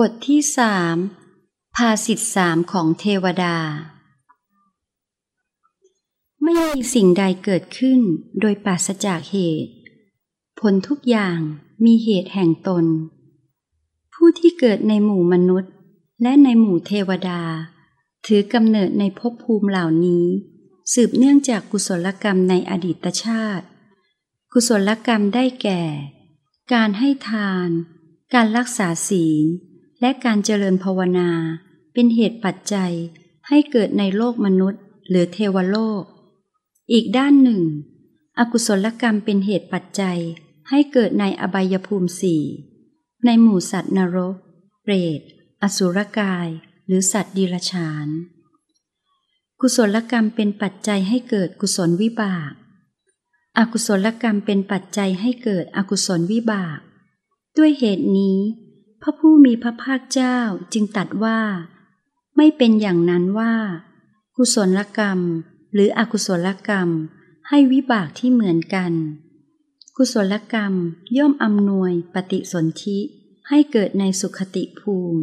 บทที่สามภาสิทสามของเทวดา ไม่มีสิ่งใดเกิดขึ้นโดยปราศจากเหตุ ผลทุกอย่างมีเหตุแห่งตน ผู้ที่เกิดในหมู่มนุษย์ และในหมู่เทวดา ถือกำเนิดในภพภูมิเหล่านี้ สืบเนื่องจากกุศลกรรมในอดีตชาติ กุศลกรรมได้แก่ การให้ทาน การรักษาศีล และการเจริญภาวนา เป็นเหตุปัจจัยให้เกิดในโลกมนุษย์หรือเทวโลก อีกด้านหนึ่ง อกุศลกรรมเป็นเหตุปัจจัยให้เกิดในอบายภูมิสี่ในหมู่สัตว์นรก เปรต อสุรกาย หรือสัตว์ดิรชาน กุศลกรรมเป็นปัจจัยให้เกิดกุศลวิบาก อกุศลกรรมเป็นปัจจัยให้เกิดอกุศลวิบาก ด้วยเหตุนี้ พระผู้มีพระภาคเจ้าจึงตัดว่า ไม่เป็นอย่างนั้นว่า กุศลกรรม หรืออกุศลกรรม ให้วิบากที่เหมือนกัน กุศลกรรมย่อมอำนวยปฏิสนธิให้เกิดในสุขติภูมิ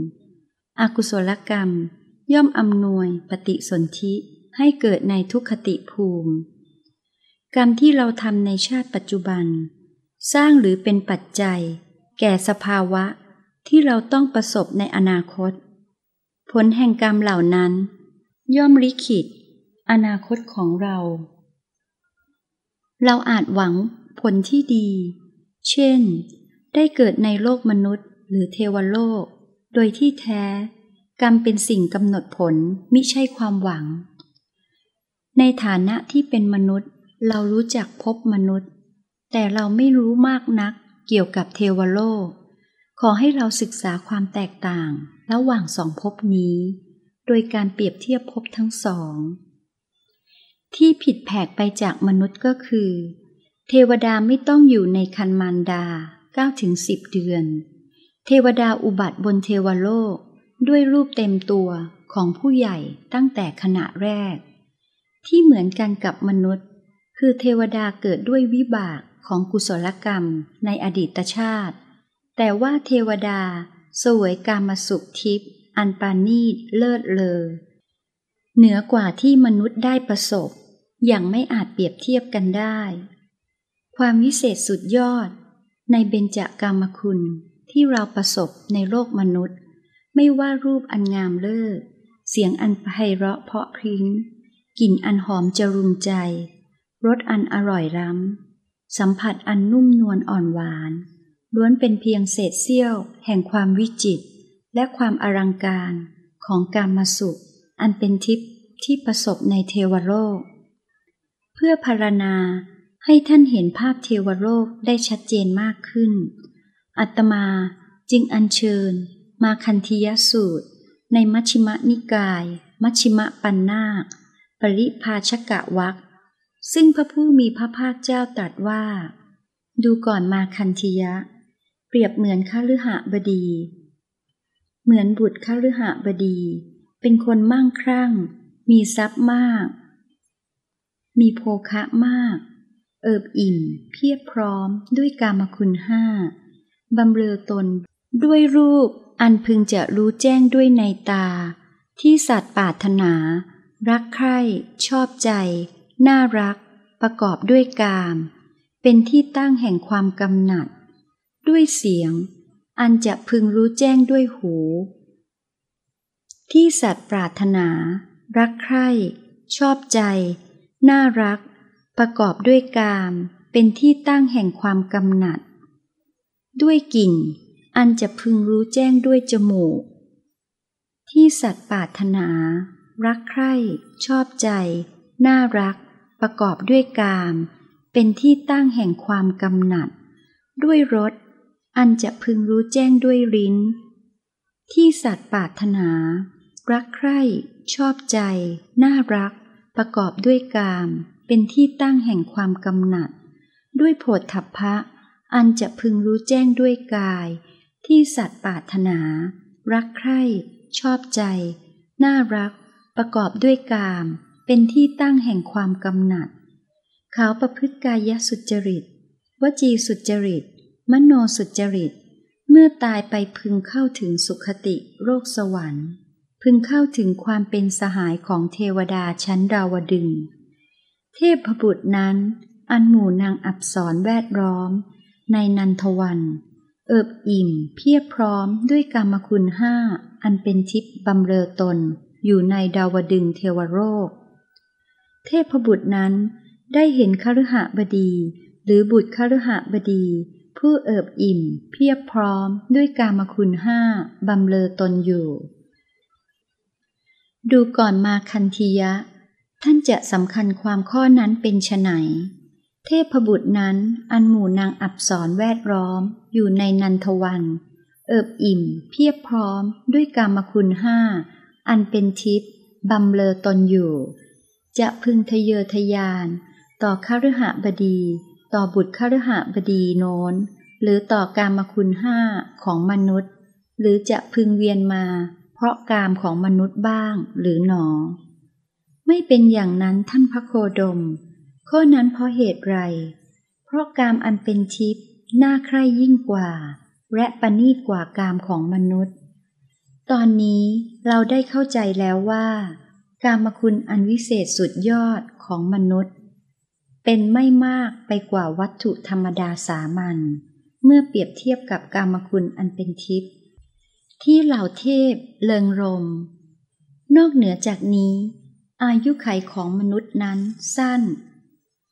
อกุศลกรรม ย่อมอำนวยปฏิสนธิให้เกิดในทุกขติภูมิ กรรมที่เราทำในชาติปัจจุบัน สร้างหรือเป็นปัจจัย แก่สภาวะ ที่เราต้องประสบในอนาคต ผลแห่งกรรมเหล่านั้น ย่อมลิขิต อนาคตของเรา เราอาจหวังผลที่ดี เช่น ได้เกิดในโลกมนุษย์หรือเทวโลก โดยที่แท้ กรรมเป็นสิ่งกำหนดผลมิใช่ความหวัง ในฐานะที่เป็นมนุษย์เรารู้จักพบมนุษย์ แต่เราไม่รู้มากนักเกี่ยวกับเทวโลก ขอให้เราศึกษาความแตกต่างระหว่างสองภพนี้ โดยการเปรียบเทียบภพทั้งสอง ที่ผิดแผกไปจากมนุษย์ก็คือ เทวดาไม่ต้องอยู่ในคันมารดา9ถึง10 เดือน เทวดาอุบัติบนเทวโลก ด้วยรูปเต็มตัวของผู้ใหญ่ตั้งแต่ขณะแรก ที่เหมือนกันกับมนุษย์ คือเทวดาเกิดด้วยวิบากของกุศลกรรมในอดีตชาติ แต่ว่าเทวดาสวยกามสุขทิพย์อันปานีตเลิศเลอ เหนือกว่าที่มนุษย์ได้ประสบ อย่างไม่อาจเปรียบเทียบกันได้ ความวิเศษสุดยอด ในเบญจกรรมคุณที่เราประสบในโลกมนุษย์ ไม่ว่ารูปอันงามเลิศ เสียงอันไพเราะเพาะพริ้งกลิ่นอันหอมจรุงใจ รสอันอร่อยล้ำ สัมผัสอันนุ่มนวลอ่อนหวาน ล้วนเป็นเพียงเศษเสี้ยว แห่งความวิจิต และความอลังการของการมาสุข อันเป็นทิพย์ที่ประสบในเทวโลก เพื่อพารณาให้ท่านเห็นภาพเทวโลกได้ชัดเจนมากขึ้น อัตมาจึงอัญเชิญมาคันธียสูตร ในมัชฌิมนิกาย มัชฌิมปัญนาค ปริภาชกะวักซึ่งพระผู้มีพระภาคเจ้าตรัสว่า ดูก่อนมาคันธียะ รียบเหมือนข้าลือหบดี เหมือนบุตรข้าลือหบดี เป็นคนมั่งครั่ง มีทรัพย์มาก มีโภคะมาก เอิบอิ่ม เพียบพร้อมด้วยกามคุณห้าบำเรอตนด้วยรูปอันพึงจะรู้แจ้งด้วยในตา ที่สัตว์ปารถนา รักใคร่ ชอบใจ น่ารัก ประกอบด้วยกาม เป็นที่ตั้งแห่งความกำหนัด ด้วยเสียง อันจะพึงรู้แจ้งด้วยหู ที่สัตว์ปรารถนา รักใคร่ชอบใจ น่ารัก ประกอบด้วยกาม เป็นที่ตั้งแห่งความกำหนัด ด้วยกลิ่น อันจะพึงรู้แจ้งด้วยจมูก ที่สัตว์ปรารถนา รักใคร่ ชอบใจ น่ารัก ประกอบด้วยกาม เป็นที่ตั้งแห่งความกำหนัด ด้วยรส อันจะพึงรู้แจ้งด้วยลิ้น ที่สัตว์ปรารถนา รักใคร่ ชอบใจ น่ารัก ประกอบด้วยกาม เป็นที่ตั้งแห่งความกำหนัด ด้วยโผฏฐัพพะ อันจะพึงรู้แจ้งด้วยกาย ที่สัตว์ปรารถนา รักใคร่ ชอบใจ น่ารัก ประกอบด้วยกาม เป็นที่ตั้งแห่งความกำหนัด เขาประพฤติกายสุจริต วจีสุจริต มโนสุจริต เมื่อตายไปพึงเข้าถึงสุขติโรคสวรรค์ พึงเข้าถึงความเป็นสหายของเทวดาชั้นดาวดึง เทพบุตรนั้น อันหมู่นางอับสรแวดล้อม ในนันทวัน เอิบอิ่มเพียบพร้อมด้วยกรรมคุณห้า อันเป็นทิพย์บำเรอตน อยู่ในดาวดึงเทวโรคเทพบุตรนั้นได้เห็นคฤหบดี หรือบุตรคฤหบดี ผู้เอิบอิ่ม เพียบพร้อมด้วยกามคุณห้าบำเลอตนอยู่ ดูก่อนมาคันธียะ ท่านจะสำคัญความข้อนั้นเป็นไฉนเทพบุตรนั้นอันหมู่นางอับสรแวดล้อม อยู่ในนันทวัน เอิบอิ่ม เพียบพร้อมด้วยกามคุณห้าอันเป็นทิพย์บำเลอตนอยู่ จะพึงทะเยอทะยาน ต่อคฤหบดี ต่อบุตรคฤหบดีโน้น หรือต่อกามคุณห้าของมนุษย์ หรือจะพึงเวียนมา เพราะกามของมนุษย์บ้างหรือหนอ ไม่เป็นอย่างนั้นท่านพระโคดม ข้อนั้นเพราะเหตุไร เพราะกามอันเป็นทิพย์น่าใคร่ยิ่งกว่า และประณีตกว่ากามของมนุษย์ ตอนนี้เราได้เข้าใจแล้วว่า กามคุณอันวิเศษสุดยอดของมนุษย์ เป็นไม่มากไปกว่าวัตถุธรรมดาสามัญเมื่อเปรียบเทียบกับกามคุณอันเป็นทิพย์ที่เหล่าเทพเลิงรม นอกเหนือจากนี้ อายุไขของมนุษย์นั้นสั้น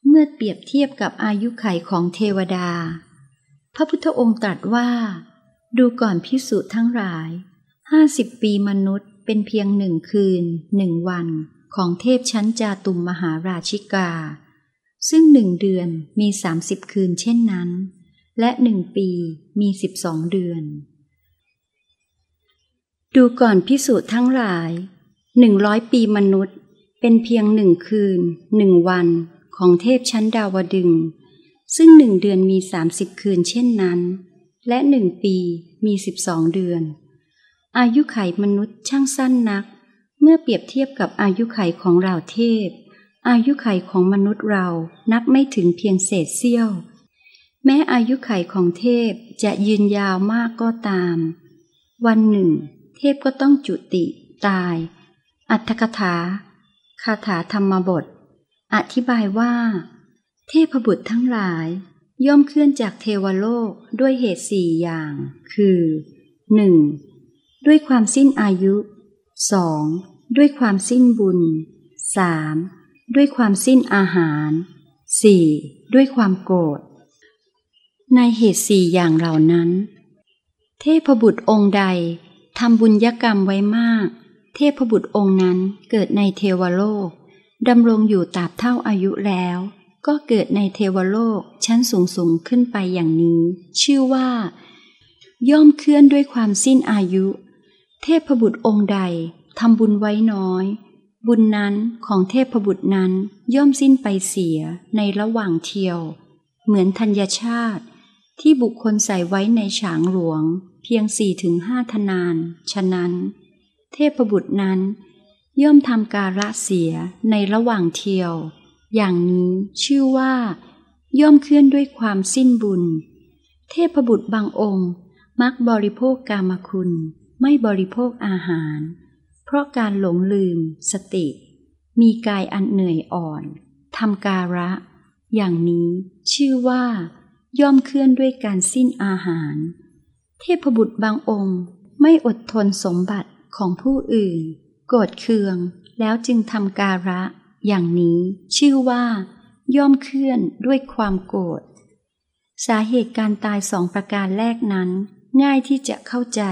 เมื่อเปรียบเทียบกับอายุไขของเทวดา พระพุทธองค์ตรัสว่า ดูก่อนพิสุทั้งหลายห้าสิบปีมนุษย์เป็นเพียงหนึ่งคืนหนึ่งวันของเทพชั้นจาตุมมหาราชิกา ซึ่งหนึ่งเดือนมีสามสิบคืนเช่นนั้น และหนึ่งปีมีสิบสองเดือน ดูก่อนพิสูจน์ทั้งหลายหนึ่งร้อยปีมนุษย์ เป็นเพียงหนึ่งคืนหนึ่งวันของเทพชั้นดาวดึง ซึ่งหนึ่งเดือนมีสามสิบคืนเช่นนั้น และหนึ่งปีมีสิบสองเดือน อายุไขมนุษย์ช่างสั้นนัก เมื่อเปรียบเทียบกับอายุไขของเราเทพ อายุไขของมนุษย์เรานับไม่ถึงเพียงเศษเสี้ยว แม้อายุไขของเทพจะยืนยาวมากก็ตาม วันหนึ่ง เทพก็ต้องจุติตาย อัตถกถา คาถาธรรมบท อธิบายว่า เทพบุตรทั้งหลาย ย่อมเคลื่อนจากเทวโลกด้วยเหตุสี่อย่าง คือหนึ่งด้วยความสิ้นอายุ 2. ด้วยความสิ้นบุญ 3. ด้วยความสิ้นอาหาร 4. ด้วยความโกรธ ในเหตุสี่อย่างเหล่านั้น เทพบุตรองค์ใดทำบุญยกรรมไว้มาก เทพบุตรองค์นั้นเกิดในเทวโลกดำรงอยู่ตราบเท่าอายุแล้ว ก็เกิดในเทวโลกชั้นสูงสูงขึ้นไปอย่างนี้ ชื่อว่า ย่อมเคลื่อนด้วยความสิ้นอายุ เทพบุตรองค์ใดทำบุญไว้น้อย บุญนั้นของเทพบุตรนั้นย่อมสิ้นไปเสียในระหว่างเที่ยว เหมือนธัญชาติ ที่บุคคลใส่ไว้ในฉางหลวง เพียงสี่ถึงห้าทนาน ฉะนั้น เทพบุตรนั้น ย่อมทำการละเสียในระหว่างเที่ยว อย่างนี้ชื่อว่า ย่อมเคลื่อนด้วยความสิ้นบุญ เทพบุตรบางองค์ มักบริโภคกามคุณ ไม่บริโภคอาหาร เพราะการหลงลืม สติ มีกายอันเหนื่อยอ่อนทำการะ อย่างนี้ชื่อว่า ย่อมเคลื่อนด้วยการสิ้นอาหาร เทพบุตรบางองค์ไม่อดทนสมบัติของผู้อื่น โกรธเคือง แล้วจึงทำการะ อย่างนี้ชื่อว่า ย่อมเคลื่อนด้วยความโกรธสาเหตุการตายสองประการแรกนั้น ง่ายที่จะเข้าใจ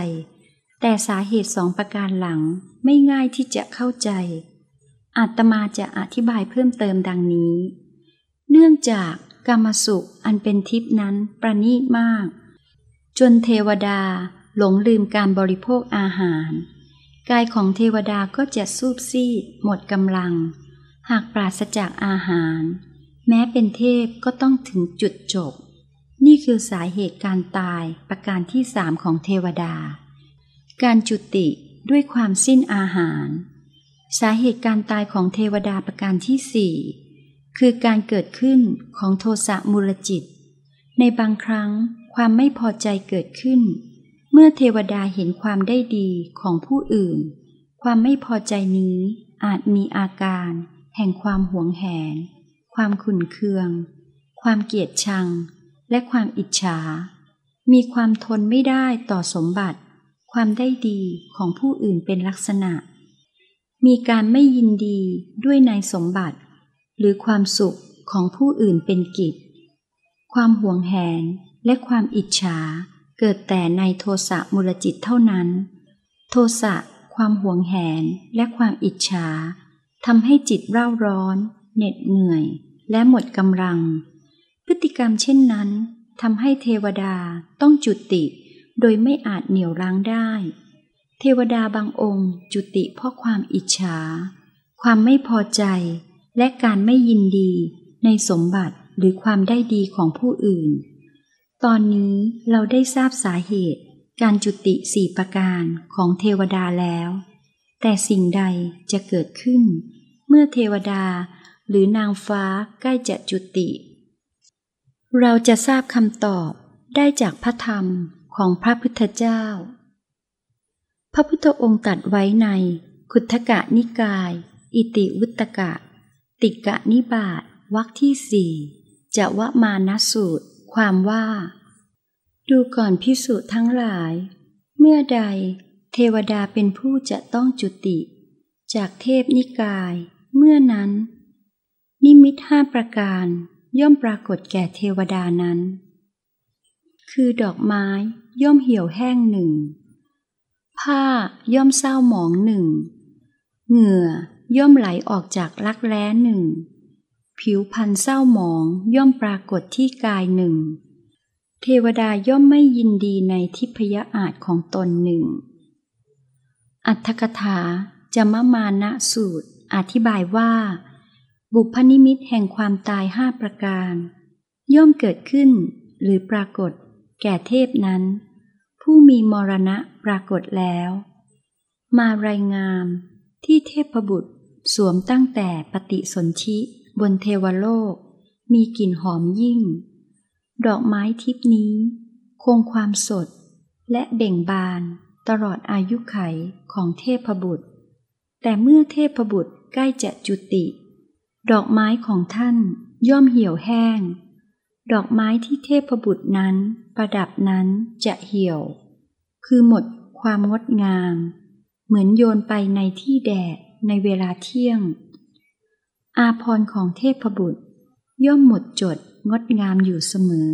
แต่สาเหตุสองประการหลัง ไม่ง่ายที่จะเข้าใจ อาตมาจะอธิบายเพิ่มเติมดังนี้ เนื่องจากกรรมสุขอันเป็นทิพนั้นประณีตมาก จนเทวดาหลงลืมการบริโภคอาหาร กายของเทวดาก็จะสูบซีดหมดกำลัง หากปราศจากอาหาร แม้เป็นเทพก็ต้องถึงจุดจบ นี่คือสาเหตุการตายประการที่สามของเทวดา การจุติ ด้วยความสิ้นอาหาร สาเหตุการตายของเทวดาประการที่สี่คือการเกิดขึ้นของโทสะมูลจิต ในบางครั้งความไม่พอใจเกิดขึ้น เมื่อเทวดาเห็นความได้ดีของผู้อื่น ความไม่พอใจนี้อาจมีอาการ แห่งความหวงแหน ความขุนเคือง ความเกลียดชัง และความอิจฉา มีความทนไม่ได้ต่อสมบัติ ความได้ดีของผู้อื่นเป็นลักษณะ มีการไม่ยินดีด้วยในสมบัติ หรือความสุขของผู้อื่นเป็นกิจ ความหวงแหนและความอิจฉาเกิดแต่ในโทสะมูลจิตเท่านั้น โทสะความหวงแหนและความอิจฉาทำให้จิตเร่าร้อน เหน็ดเหนื่อย และหมดกำลัง พฤติกรรมเช่นนั้นทำให้เทวดาต้องจุติ โดยไม่อาจเหนี่ยวรั้งได้ เทวดาบางองค์จุติเพราะความอิจฉา ความไม่พอใจและการไม่ยินดีในสมบัติหรือความได้ดีของผู้อื่น ตอนนี้เราได้ทราบสาเหตุการจุติสี่ประการของเทวดาแล้ว แต่สิ่งใดจะเกิดขึ้น เมื่อเทวดาหรือนางฟ้าใกล้จะจุติ เราจะทราบคำตอบได้จากพระธรรม ของพระพุทธเจ้า พระพุทธองค์ตรัสไว้ในขุทกะนิกาย อิติวุตกะ ติกะนิบาตวรรคที่สี่จะวะมานสูตร ความว่า ดูก่อนพิสุทั้งหลาย เมื่อใด เทวดาเป็นผู้จะต้องจุติ จากเทพนิกาย เมื่อนั้น นิมิตห้าประการย่อมปรากฏแก่เทวดานั้น คือดอกไม้ ย่อมเหี่ยวแห้งหนึ่ง ผ้าย่อมเศร้าหมองหนึ่ง เหงื่อย่อมไหลออกจากรักแร้หนึ่ง ผิวพันเศร้าหมองย่อมปรากฏที่กายหนึ่ง เทวดาย่อมไม่ยินดีในทิพยอาจของตนหนึ่ง อัตถกถาจะมมานะสูตร อธิบายว่า บุพนิมิตแห่งความตายห้าประการ ย่อมเกิดขึ้นหรือปรากฏ แก่เทพนั้น ผู้มีมรณะปรากฏแล้ว มารายงามที่เทพบุตรสวมตั้งแต่ปฏิสนธิบนเทวโลก มีกลิ่นหอมยิ่ง ดอกไม้ทิพนี้ คงความสดและเบ่งบานตลอดอายุไขของเทพบุตร แต่เมื่อเทพบุตรใกล้จะจุติ ดอกไม้ของท่านย่อมเหี่ยวแห้ง ดอกไม้ที่เทพบุตรนั้น ประดับนั้นจะเหี่ยว คือหมดความงดงาม เหมือนโยนไปในที่แดดในเวลาเที่ยง อาพรของเทพบุตร ย่อมหมดจดงดงามอยู่เสมอ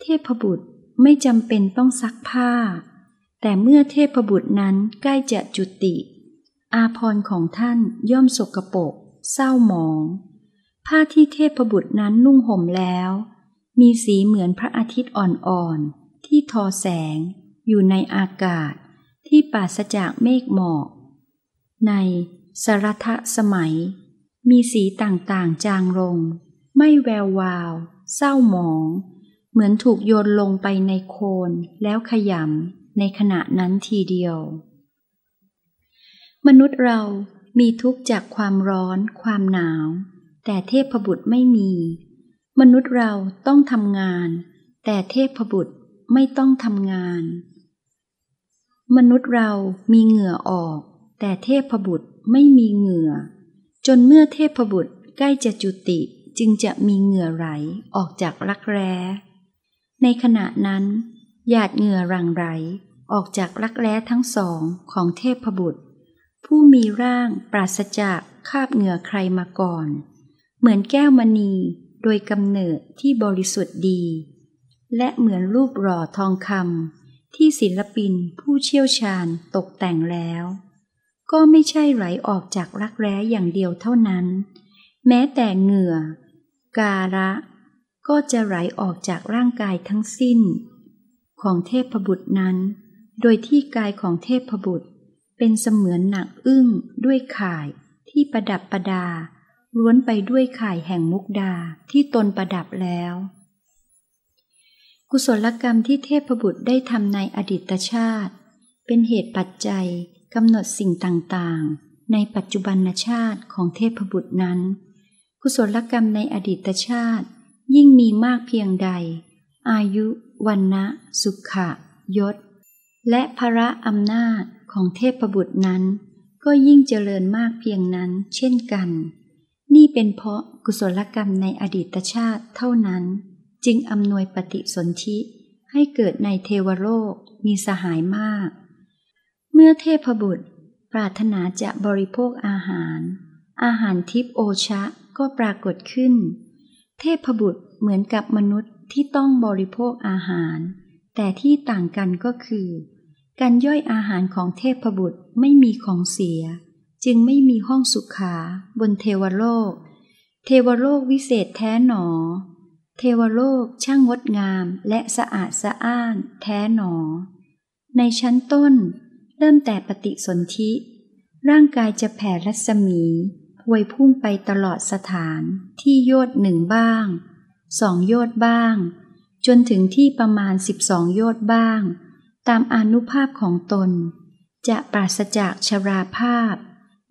เทพบุตรไม่จำเป็นต้องซักผ้า แต่เมื่อเทพบุตรนั้นใกล้จะจุติ อาพรของท่านย่อมสกปรกเศร้าหมอง ผ้าที่เทพบุตรนั้นนุ่งห่มแล้ว มีสีเหมือนพระอาทิตย์อ่อนๆ ที่ทอแสง อยู่ในอากาศ ที่ปราศจากเมฆหมอก ในสรัทสมัย มีสีต่างๆจางลง ไม่แวววาว เศร้าหมอง เหมือนถูกโยนลงไปในโคลนแล้วขยำในขณะนั้นทีเดียว มนุษย์เรามีทุกข์จากความร้อน ความหนาว แต่เทพบุตรไม่มี มนุษย์เราต้องทำงาน แต่เทพบุตรไม่ต้องทำงาน มนุษย์เรามีเหงื่อออก แต่เทพบุตรไม่มีเหงื่อ จนเมื่อเทพบุตรใกล้จะจุติจึงจะมีเหงื่อไหลออกจากรักแร้ ในขณะนั้นหยาดเหงื่อรังไหลออกจากรักแร้ทั้งสองของเทพบุตร ผู้มีร่างปราศจากคาบเหงื่อใครมาก่อน เหมือนแก้วมณี โดยกำเนิดที่บริสุทธิ์ดี และเหมือนรูปหล่อทองคำที่ศิลปินผู้เชี่ยวชาญตกแต่งแล้ว ก็ไม่ใช่ไหลออกจากรักแร้อย่างเดียวเท่านั้น แม้แต่เหงื่อ การะ ก็จะไหลออกจากร่างกายทั้งสิ้น ของเทพบุตรนั้น โดยที่กายของเทพบุตรเป็นเสมือนหนักอึ้งด้วยข่ายที่ประดับประดา ล้วนไปด้วยข่ายแห่งมุกดาที่ตนประดับแล้ว กุศลกรรมที่เทพบุตรได้ทำในอดีตชาติ เป็นเหตุปัจจัยกำหนดสิ่งต่างๆ ในปัจจุบันชาติของเทพบุตรนั้น กุศลกรรมในอดีตชาติ ยิ่งมีมากเพียงใด อายุวันนะสุขะยศ และพระอำนาจของเทพบุตรนั้น ก็ยิ่งเจริญมากเพียงนั้นเช่นกัน นี่เป็นเพราะกุศลกรรมในอดีตชาติเท่านั้น จึงอำนวยปฏิสนธิให้เกิดในเทวโลกมีสหายมาก เมื่อเทพบุตร ปรารถนาจะบริโภคอาหาร อาหารทิพโอชะก็ปรากฏขึ้น เทพบุตรเหมือนกับมนุษย์ที่ต้องบริโภคอาหาร แต่ที่ต่างกันก็คือ การย่อยอาหารของเทพบุตรไม่มีของเสีย จึงไม่มีห้องสุขาบนเทวโลก เทวโลกวิเศษแท้หนอ เทวโลกช่างงดงามและสะอาดสะอ้านแท้หนอ ในชั้นต้น เริ่มแต่ปฏิสนธิ ร่างกายจะแผ่รัศมีพวยพุ่งไปตลอดสถานที่โยดหนึ่งบ้างสองโยชน์บ้าง จนถึงที่ประมาณสิบสองโยชน์บ้าง ตามอนุภาพของตน จะปราศจากชราภาพ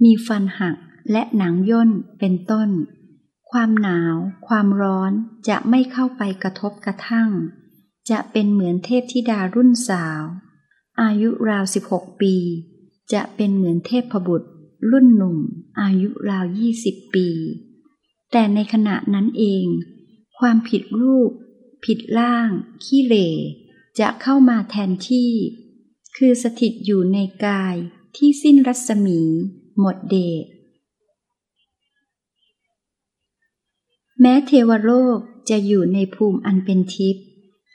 มีฟันหักและหนังย่นเป็นต้น ความหนาว ความร้อนจะไม่เข้าไปกระทบกระทั่ง จะเป็นเหมือนเทพธิดารุ่นสาว อายุราวสิบหกปี จะเป็นเหมือนเทพบุตร รุ่นหนุ่ม อายุราวยี่สิบปี แต่ในขณะนั้นเอง ความผิดรูป ผิดล่าง ขี้เหร่จะเข้ามาแทนที่ คือสถิตอยู่ในกายที่สิ้นรัศมี หมดเดชแม้เทวโลกจะอยู่ในภูมิอันเป็นทิพย์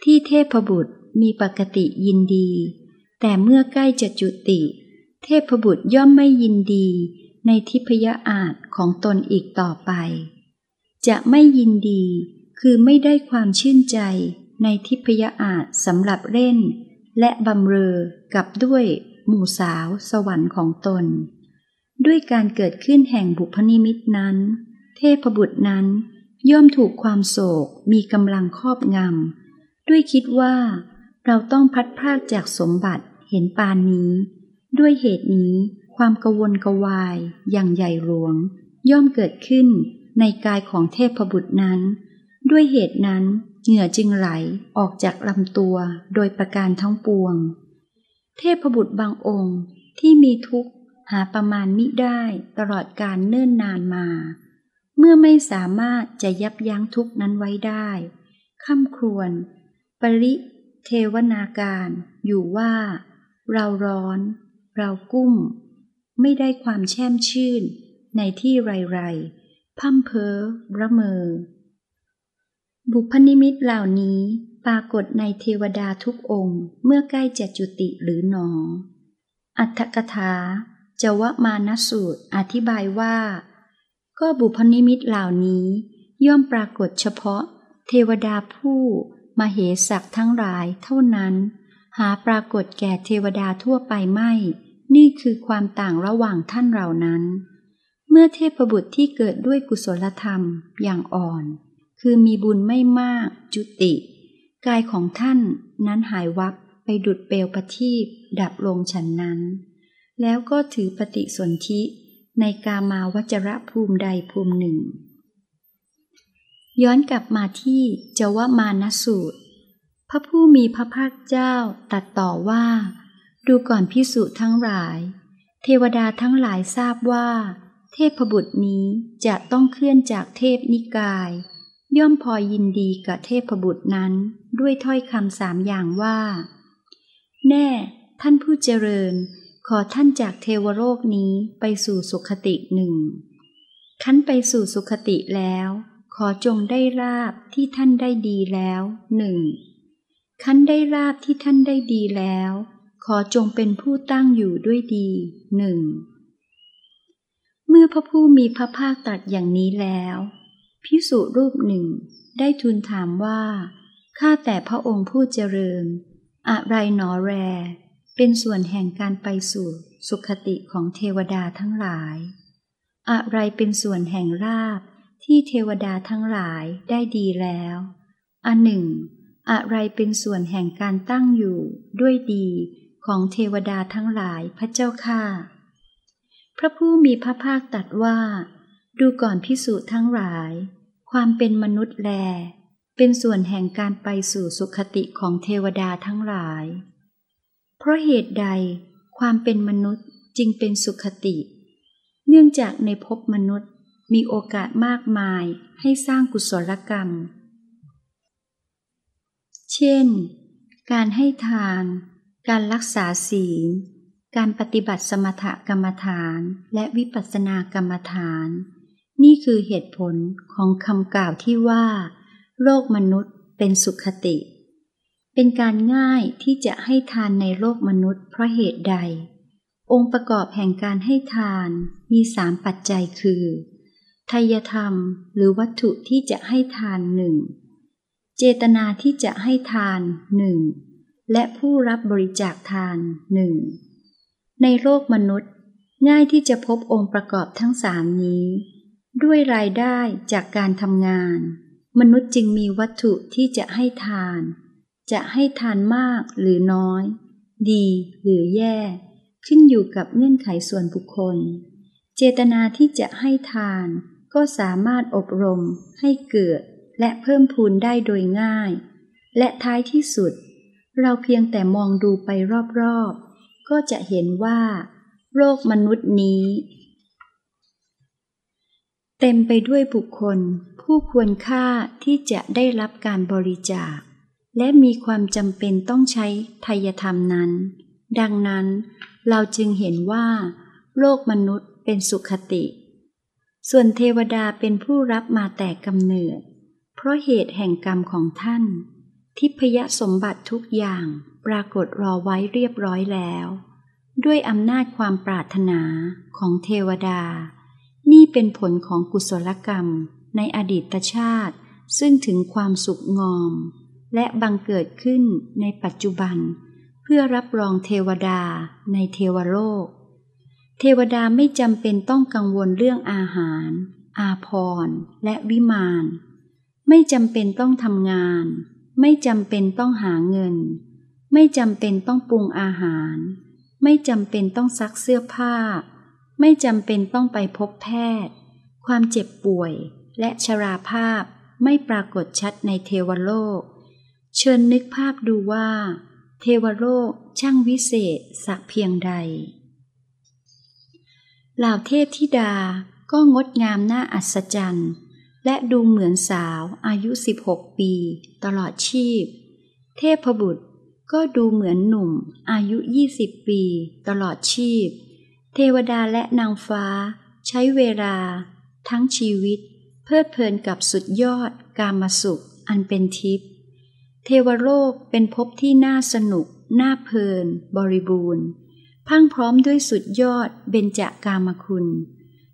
ที่เทพบุตรมีปกติยินดี แต่เมื่อใกล้จะจุติ เทพบุตรย่อมไม่ยินดีในทิพยาอาจของตนอีกต่อไป จะไม่ยินดีคือไม่ได้ความชื่นใจในทิพยาอาจสำหรับเล่น และบำเรอกับด้วยหมู่สาวสวรรค์ของตน ด้วยการเกิดขึ้นแห่งบุพนิมิตนั้น เทพบุตรนั้น ย่อมถูกความโศกมีกำลังครอบงำ ด้วยคิดว่า เราต้องพัดพรากจากสมบัติเห็นปานนี้ ด้วยเหตุนี้ความกวนกวายอย่างใหญ่หลวง ย่อมเกิดขึ้นในกายของเทพบุตรนั้น ด้วยเหตุนั้นเหงื่อจึงไหลออกจากลำตัวโดยประการทั้งปวง เทพบุตรบางองค์ที่มีทุกข์ หาประมาณมิได้ตลอดการเนิ่นนานมา เมื่อไม่สามารถจะยับยั้งทุกนั้นไว้ได้ข้าครวน ปริเทวนาการอยู่ว่า เราร้อน เรากุ้ม ไม่ได้ความแช่มชื่น ในที่ไรๆพร่ำเพ้อละเมอ บุพนิมิตเหล่านี้ปรากฏในเทวดาทุกองค์เมื่อใกล้จะจุติหรือหนอ อรรถกถา จวมานสูตรอธิบายว่า ก็บุพนิมิตเหล่านี้ ย่อมปรากฏเฉพาะ เทวดาผู้มเหศักดิ์ทั้งหลายเท่านั้น หาปรากฏแก่เทวดาทั่วไปไม่ นี่คือความต่างระหว่างท่านเหล่านั้น เมื่อเทพบุตรที่เกิดด้วยกุศลธรรมอย่างอ่อน คือมีบุญไม่มากจุติ กายของท่านนั้นหายวับไปดุดเปลวประทีปดับลงฉันนั้น แล้วก็ถือปฏิสนธิในกามาวจระภูมิใดภูมิหนึ่ง ย้อนกลับมาที่จวมานสูตร พระผู้มีพระภาคเจ้าตัดต่อว่า ดูก่อนพิสุทั้งหลาย เทวดาทั้งหลายทราบว่า เทพบุตรนี้จะต้องเคลื่อนจากเทพนิกาย ย่อมพอยินดีกับเทพบุตรนั้นด้วยถ้อยคำสามอย่างว่า แน่ ท่านผู้เจริญ ขอท่านจากเทวโลกนี้ไปสู่สุขติหนึ่งขั้นไปสู่สุขติแล้ว ขอจงได้ราบที่ท่านได้ดีแล้วหนึ่งขั้นได้ราบที่ท่านได้ดีแล้ว ขอจงเป็นผู้ตั้งอยู่ด้วยดีหนึ่งเมื่อพระผู้มีพระภาคตรัสอย่างนี้แล้วพิสุรูปหนึ่งได้ทูลถามว่า ข้าแต่พระองค์ผู้เจริญ อะไรหนอแร เป็นส่วนแห่งการไปสู่สุขติของเทวดาทั้งหลาย อะไรเป็นส่วนแห่งราบที่เทวดาทั้งหลายได้ดีแล้ว อันหนึ่ง อะไรเป็นส่วนแห่งการตั้งอยู่ด้วยดีของเทวดาทั้งหลายพระเจ้าค่าพระผู้มีพระภาคตรัสว่า ดูก่อนพิสูจน์ทั้งหลาย ความเป็นมนุษย์แล เป็นส่วนแห่งการไปสู่สุขติของเทวดาทั้งหลาย ราะเหตุใดความเป็นมนุษย์จึงเป็นสุขติ เนื่องจากในภพมนุษย์มีโอกาสมากมายให้สร้างกุศลกรรม เช่น การให้ทาน การรักษาศีล การปฏิบัติสมถกรรมฐานและวิปัสสนากรรมฐาน นี่คือเหตุผลของคำกล่าวที่ว่า โลกมนุษย์เป็นสุขติ เป็นการง่ายที่จะให้ทานในโลกมนุษย์เพราะเหตุใด องค์ประกอบแห่งการให้ทานมีสามปัจจัยคือทายธรรมหรือวัตถุที่จะให้ทานหนึ่งเจตนาที่จะให้ทานหนึ่งและผู้รับบริจาคทานหนึ่งในโลกมนุษย์ง่ายที่จะพบองค์ประกอบทั้งสามนี้ ด้วยรายได้จากการทำงาน มนุษย์จึงมีวัตถุที่จะให้ทาน จะให้ทานมากหรือน้อย ดีหรือแย่ ขึ้นอยู่กับเงื่อนไขส่วนบุคคล เจตนาที่จะให้ทานก็สามารถอบรมให้เกิดและเพิ่มพูนได้โดยง่าย และท้ายที่สุด เราเพียงแต่มองดูไปรอบๆ ก็จะเห็นว่า โลกมนุษย์นี้ เต็มไปด้วยบุคคลผู้ควรค่าที่จะได้รับการบริจาค และมีความจำเป็นต้องใช้ทายธรรมนั้น ดังนั้นเราจึงเห็นว่า โลกมนุษย์เป็นสุขติ ส่วนเทวดาเป็นผู้รับมาแต่กำเนิด เพราะเหตุแห่งกรรมของท่าน ทิพยสมบัติทุกอย่างปรากฏรอไว้เรียบร้อยแล้ว ด้วยอำนาจความปรารถนาของเทวดา นี่เป็นผลของกุศลกรรมในอดีตชาติ ซึ่งถึงความสุขงอม และบังเกิดขึ้นในปัจจุบัน เพื่อรับรองเทวดาในเทวโลก เทวดาไม่จำเป็นต้องกังวลเรื่องอาหาร อาพรและวิมาน ไม่จำเป็นต้องทำงาน ไม่จำเป็นต้องหาเงิน ไม่จำเป็นต้องปรุงอาหาร ไม่จำเป็นต้องซักเสื้อผ้า ไม่จำเป็นต้องไปพบแพทย์ ความเจ็บป่วยและชราภาพไม่ปรากฏชัดในเทวโลก เชิญนึกภาพดูว่า เทวโลกช่างวิเศษสักเพียงใด เหล่าเทพธิดาก็งดงามน่าอัศจรรย์ และดูเหมือนสาวอายุ 16 ปี ตลอดชีพ เทพบุตรก็ดูเหมือนหนุ่มอายุ 20 ปี ตลอดชีพ เทวดาและนางฟ้าใช้เวลา ทั้งชีวิต เพลิดเพลินกับสุดยอดกามสุขอันเป็นทิพย์ เทวโลกเป็นภพที่น่าสนุก น่าเพลิน บริบูรณ์ พังพร้อมด้วยสุดยอดเบญจากามคุณ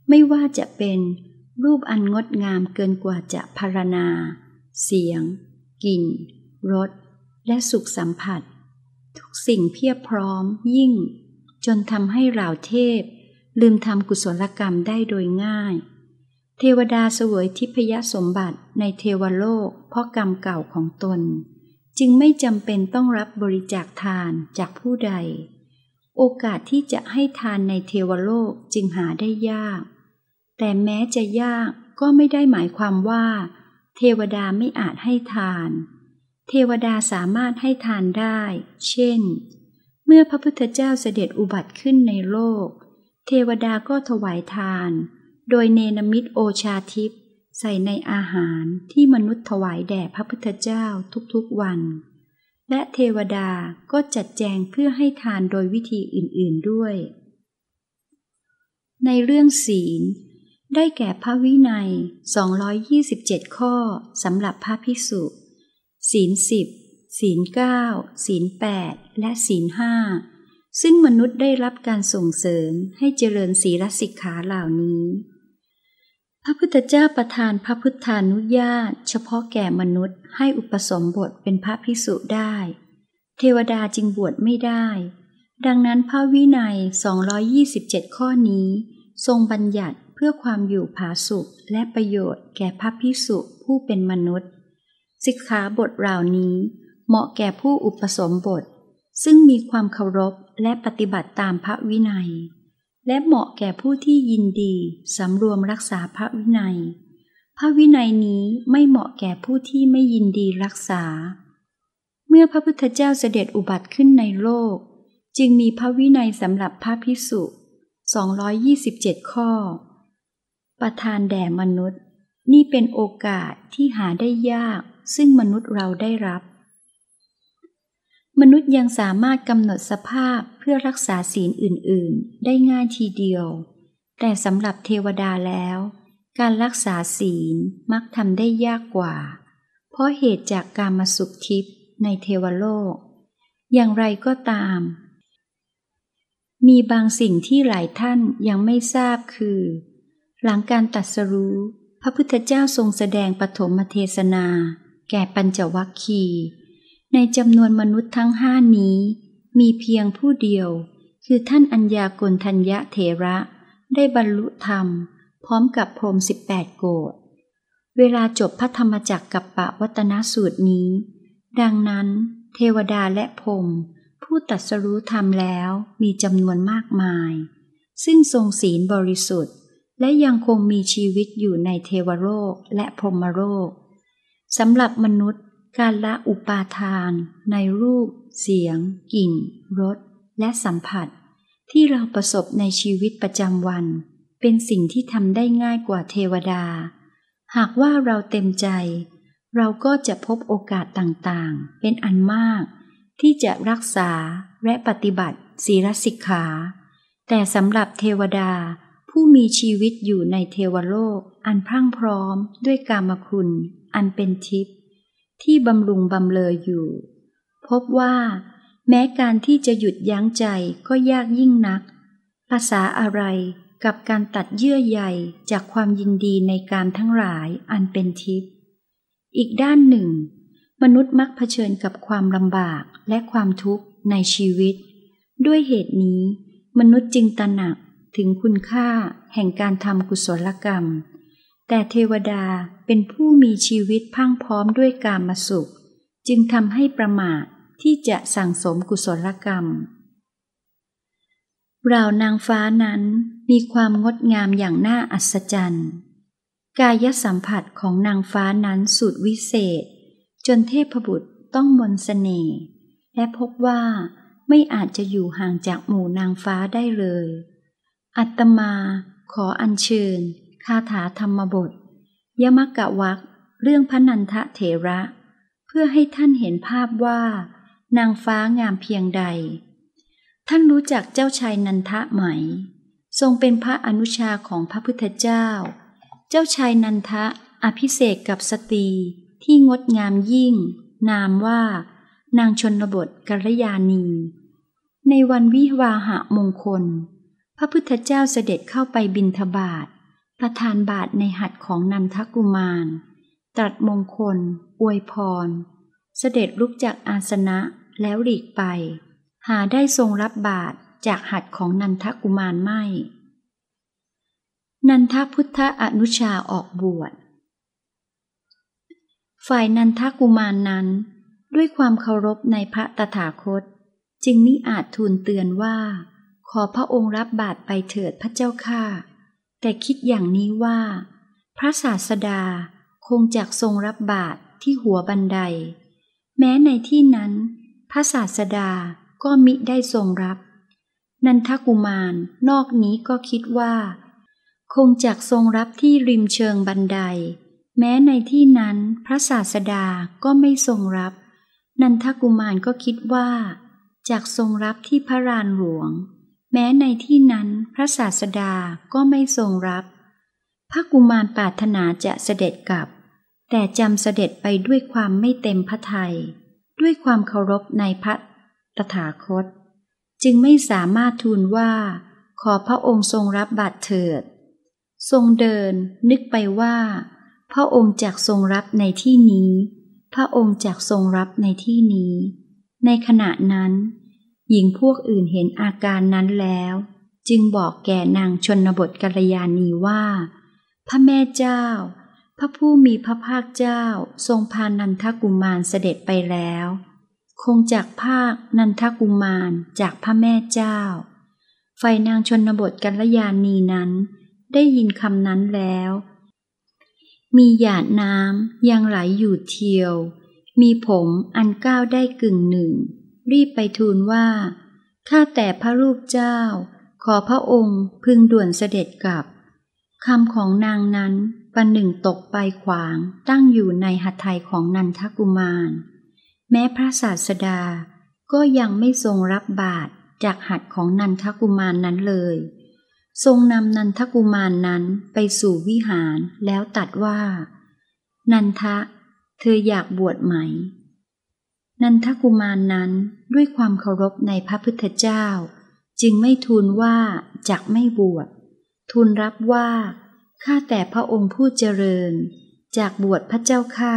ไม่ว่าจะเป็นรูปอันงดงามเกินกว่าจะพารณา เสียง กลิ่น รส และสุขสัมผัส ทุกสิ่งเพียบพร้อมยิ่ง จนทำให้เหล่าเทพ ลืมทำกุศลกรรมได้โดยง่าย เทวดาเสวยทิพยสมบัติในเทวโลกเพราะกรรมเก่าของตน จึงไม่จำเป็นต้องรับบริจาคทานจากผู้ใด โอกาสที่จะให้ทานในเทวโลกจึงหาได้ยาก แต่แม้จะยากก็ไม่ได้หมายความว่า เทวดาไม่อาจให้ทาน เทวดาสามารถให้ทานได้ เช่น เมื่อพระพุทธเจ้าเสด็จอุบัติขึ้นในโลก เทวดาก็ถวายทาน โดยเนนมิตรโอชาทิพย ใส่ในอาหารที่มนุษย์ถวายแด่พระพุทธเจ้าทุกๆวัน และเทวดาก็จัดแจงเพื่อให้ทานโดยวิธีอื่นๆด้วย ในเรื่องศีล ได้แก่พระวินัย 227 ข้อสำหรับพระภิกษุ ศีลสิบศีลเก้าศีลแปดและศีลห้าซึ่งมนุษย์ได้รับการส่งเสริมให้เจริญศีลสิกขาเหล่านี้ พระพุทธเจ้าประทานพระพุทธานุญาต เฉพาะแก่มนุษย์ให้อุปสมบทเป็นพระภิกษุได้ เทวดาจึงบวชไม่ได้ ดังนั้นพระวินัย 227 ข้อนี้ ทรงบัญญัติเพื่อความอยู่ผาสุขและประโยชน์แก่พระภิกษุผู้เป็นมนุษย์สิกขาบทเหล่านี้เหมาะแก่ผู้อุปสมบท ซึ่งมีความเคารพและปฏิบัติตามพระวินัย และเหมาะแก่ผู้ที่ยินดีสำรวมรักษาพระวินัย พระวินัยนี้ไม่เหมาะแก่ผู้ที่ไม่ยินดีรักษา เมื่อพระพุทธเจ้าเสด็จอุบัติขึ้นในโลก จึงมีพระวินัยสำหรับพระพิสุ227 ข้อ ประทานแด่มนุษย์ นี่เป็นโอกาสที่หาได้ยากซึ่งมนุษย์เราได้รับ มนุษย์ยังสามารถกำหนดสภาพเพื่อรักษาศีลอื่น ๆ ได้ง่ายทีเดียว แต่สำหรับเทวดาแล้ว การรักษาศีลมักทำได้ยากกว่า เพราะเหตุจากการมาสุขทิพย์ในเทวโลก อย่างไรก็ตาม มีบางสิ่งที่หลายท่านยังไม่ทราบคือ หลังการตัดสรู้ พระพุทธเจ้าทรงแสดงปฐมเทศนา แก่ปัญจวัคคีย์ ในจำนวนมนุษย์ทั้งห้านี้ มีเพียงผู้เดียว คือท่านอัญญากลทัญญะเถระ ได้บรรลุธรรม พร้อมกับพรมสิบแปดโกดเวลาจบพระธรรมจักรกับปะวัตนสูตรนี้ ดังนั้น เทวดาและพรมผู้ตัดสรู้ธรรมแล้วมีจำนวนมากมาย ซึ่งทรงศีลบริสุทธิ์ และยังคงมีชีวิตอยู่ในเทวโลกและพรหมโลกสำหรับมนุษย์ การละอุปาทานในรูป เสียง กลิ่น รส และสัมผัส ที่เราประสบในชีวิตประจำวัน เป็นสิ่งที่ทำได้ง่ายกว่าเทวดา หากว่าเราเต็มใจ เราก็จะพบโอกาสต่างๆ เป็นอันมาก ที่จะรักษาและปฏิบัติศีลสิกขา แต่สำหรับเทวดาผู้มีชีวิตอยู่ในเทวโลก อันพรั่งพร้อมด้วยกามคุณ อันเป็นทิพย์ ที่บำรุงบำเลออยู่ พบว่า แม้การที่จะหยุดยั้งใจก็ยากยิ่งนัก ภาษาอะไรกับการตัดเยื่อใยจากความยินดีในการทั้งหลายอันเป็นทิพย์อีกด้านหนึ่ง มนุษย์มักเผชิญกับความลำบากและความทุกข์ในชีวิต ด้วยเหตุนี้ มนุษย์จึงตระหนักถึงคุณค่าแห่งการทำกุศลกรรม แต่เทวดา เป็นผู้มีชีวิตพังพร้อมด้วยกามสุข จึงทำให้ประมาทที่จะสั่งสมกุศลกรรมเรานางฟ้านั้นมีความงดงามอย่างน่าอัศจรรย์ กายสัมผัสของนางฟ้านั้นสุดวิเศษ จนเทพบุตรต้องมนสเสน่ห์และพบว่าไม่อาจจะอยู่ห่างจากหมู่นางฟ้าได้เลย อัตมาขออัญเชิญคาถาธรรมบท ยมกะวักเรื่องพระนันทะเถระ เพื่อให้ท่านเห็นภาพว่า นางฟ้างามเพียงใด ท่านรู้จักเจ้าชายนันทะไหม ทรงเป็นพระอนุชาของพระพุทธเจ้า เจ้าชายนันทะอภิเษกกับสตรีที่งดงามยิ่ง นามว่า นางชนบทกัลยาณี ในวันวิวาหะมงคล พระพุทธเจ้าเสด็จเข้าไปบินทบาท ประทานบาทในหัตถ์ของนันทกุมาร ตรัสมงคล อวยพร เสด็จลุกจากอาสนะแล้วหลีกไป หาได้ทรงรับบาทจากหัตถ์ของนันทกุมารไม่ นันทพุทธอนุชาออกบวช ฝ่ายนันทกุมารนนั้น ด้วยความเคารพในพระตถาคต จึงมิอาจทูลเตือนว่า ขอพระองค์รับบาตรไปเถิดพระเจ้าข้า แต่คิดอย่างนี้ว่า พระศาสดาคงจักทรงรับบาตรที่หัวบันได แม้ในที่นั้น พระศาสดาก็มิได้ทรงรับ นันทกุมารนอกนี้ก็คิดว่า คงจักทรงรับที่ริมเชิงบันได แม้ในที่นั้นพระศาสดาก็ไม่ทรงรับ นันทกุมารก็คิดว่าจากทรงรับที่พระรานหลวง แม้ในที่นั้นพระศาสดาก็ไม่ทรงรับ พระกุมารปรารถนาจะเสด็จกลับ แต่จำเสด็จไปด้วยความไม่เต็มพระทยัยด้วยความเคารพในพระตถาคต จึงไม่สามารถทูลว่า ขอพระองค์ทรงรับบาตรเถิด ทรงเดินนึกไปว่า พระองค์จักทรงรับในที่นี้ พระองค์จักทรงรับในที่นี้ ในขณะนั้น หญิงพวกอื่นเห็นอาการนั้นแล้ว จึงบอกแก่นางชนบทกัลยาณีว่า พระแม่เจ้า พระผู้มีพระภาคเจ้าทรงพานันทกุมารเสด็จไปแล้ว คงจากภาคนันทกุมารจากพระแม่เจ้าไฟนางชนบทกัลยาณีนั้น ได้ยินคำนั้นแล้วมีหยาดน้ำยังไหลอยู่เทียว มีผมอันก้าวได้กึ่งหนึ่ง รีบไปทูลว่า ข้าแต่พระรูปเจ้า ขอพระองค์พึงด่วนเสด็จกลับคำของนางนั้นปันหนึ่งตกไปขวางตั้งอยู่ในหัตถ์ของนันทกุมาร แม้พระศาสดาก็ยังไม่ทรงรับบาตรจากหัตถ์ของนันทกุมารนนั้นเลย ทรงนำนันทกุมารนนั้นไปสู่วิหารแล้วตัดว่า นันทะ เธออยากบวชไหม นันทกุมารนนั้นด้วยความเคารพในพระพุทธเจ้า จึงไม่ทูลว่าจักไม่บวชทูลรับว่าข้าแต่พระองค์ผู้เจริญ จากบวชพระเจ้าข้า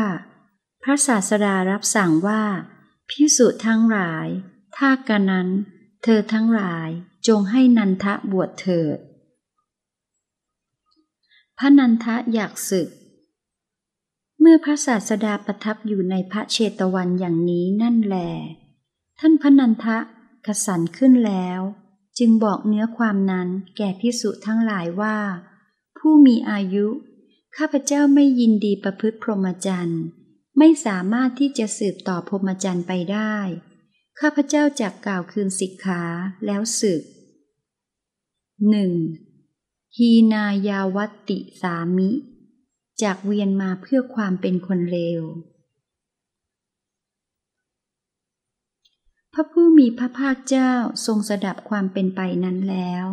พระศาสดารับสั่งว่าพิสุทั้งหลาย ถ้ากะนั้น เธอทั้งหลายจงให้นันทะบวชเถิด พระนันทะอยากศึก มื่อพระศาสดาประทับอยู่ในพระเชตวันอย่างนี้นั่นแหลท่านพระนันทะกสันขึ้นแล้ว จึงบอกเนื้อความนั้นแก่พิสุทั้งหลายว่า ผู้มีอายุ ข้าพเจ้าไม่ยินดีประพฤติพรหมจรรย์ไม่สามารถที่จะสืบต่อพรหมจรรย์ไปได้ ข้าพเจ้าจากกล่าวคืนสิกขาแล้วสึกหนึ่งฮีนายาวัติสามิ จากเวียนมาเพื่อความเป็นคนเลว พระผู้มีพระภาคเจ้าทรงสดับความเป็นไปนั้นแล้ว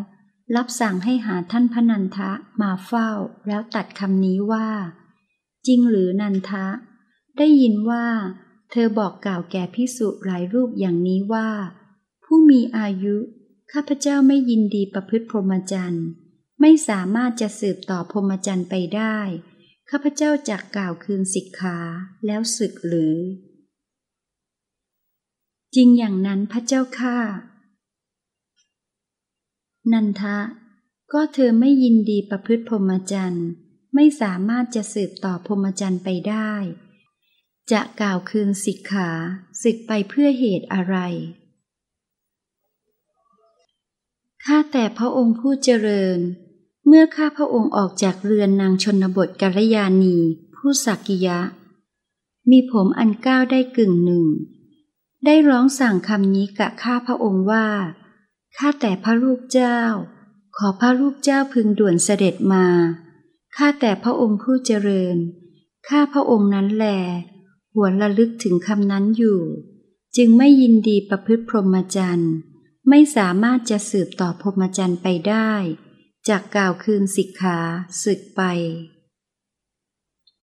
รับสั่งให้หาท่านพนันทะมาเฝ้าแล้วตัดคำนี้ว่า จริงหรือนันทะ ได้ยินว่า เธอบอกกล่าวแก่พิสุหลายรูปอย่างนี้ว่า ผู้มีอายุข้าพเจ้าไม่ยินดีประพฤติพรหมจรรย์ไม่สามารถจะสืบต่อพรหมจรรย์ไปได้ ข้าพเจ้าจักกล่าวคืนสิกขาแล้วศึกหรือ จริงอย่างนั้นพระเจ้าข้านันทะ ก็เธอไม่ยินดีประพฤติพรหมจรรย์ไม่สามารถจะสืบต่อพรหมจรรย์ไปได้ จะกล่าวคืนสิกขาศึกไปเพื่อเหตุอะไรข้าแต่พระองค์ผู้เจริญ เมื่อข้าพระองค์ออกจากเรือนนางชนบทกัลยาณี ผู้สักกิยะ มีผมอันก้าวได้กึ่งหนึ่ง ได้ร้องสั่งคำนี้กับข้าพระองค์ว่า ข้าแต่พระลูกเจ้า ขอพระลูกเจ้าพึงด่วนเสด็จมา ข้าแต่พระองค์ผู้เจริญ ข้าพระองค์นั้นแหลหวนระลึกถึงคำนั้นอยู่ จึงไม่ยินดีประพฤติพรหมจรรย์ ไม่สามารถจะสืบต่อพรหมจรรย์ไปได้ จากกล่าวคืนสิกขาศึกไป